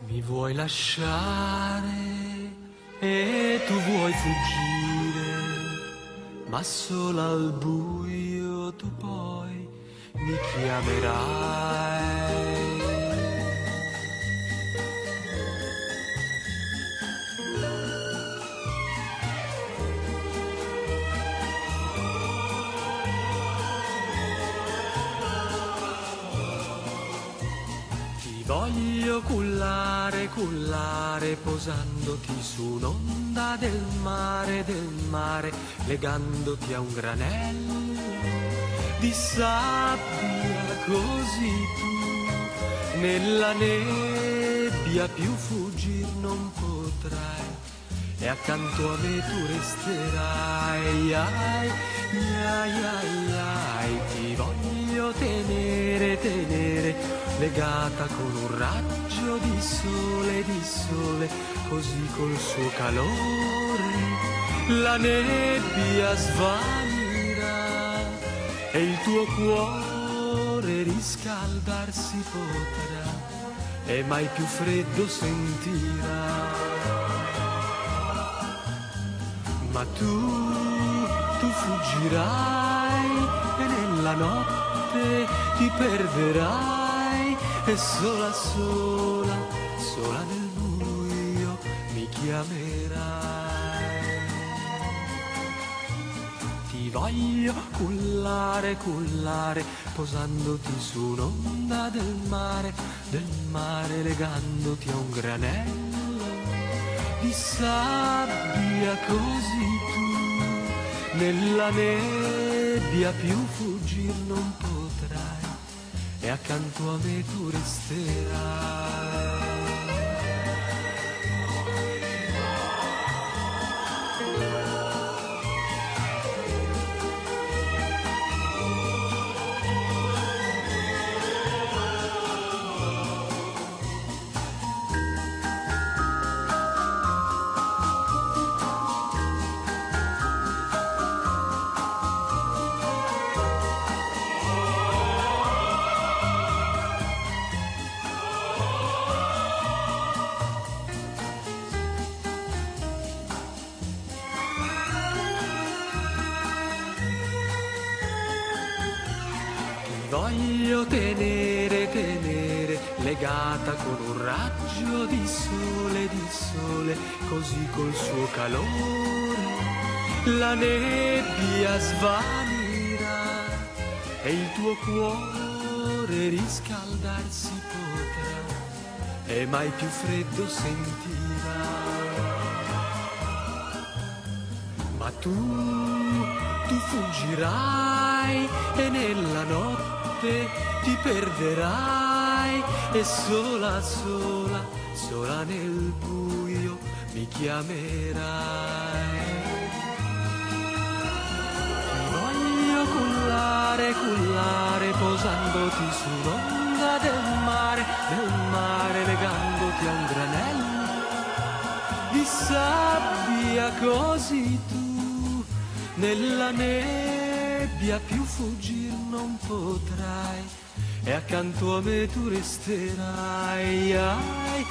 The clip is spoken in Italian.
Mi vuoi lasciare e tu vuoi fuggire, ma solo al buio tu poi mi chiamerai. Voglio cullare, cullare, posandoti su un'onda del mare, del mare, legandoti a un granello di sabbia, così tu nella nebbia più fuggir non potrai. E accanto a me tu resterai, ai, ai, ai, ai, ti voglio tenere, tenere, legata con un raggio di sole, di sole, così col suo calore la nebbia svanirà e il tuo cuore riscaldarsi potrà e mai più freddo sentirà. Ma tu, tu fuggirai e nella notte ti perderai e sola, sola, sola nel buio mi chiamerai. Ti voglio cullare, cullare, posandoti su un'onda del mare, del mare legandoti a un granello di sabbia così tu nella nebbia più fuggir non potrai e accanto a me tu resterai. Voglio tenere, tenere, legata con un raggio di sole, di sole, così col suo calore la nebbia svanirà e il tuo cuore riscaldarsi potrà e mai più freddo sentirà. Ma tu, tu fuggirai e nella notte ti perderai e sola, sola, sola nel buio mi chiamerai. Ti voglio cullare, cullare, posandoti sull'onda del mare, del mare, legandoti a un granello di sabbia così tu nella nebbia più fuggir non potrai. E accanto a me tu resterai. Ai,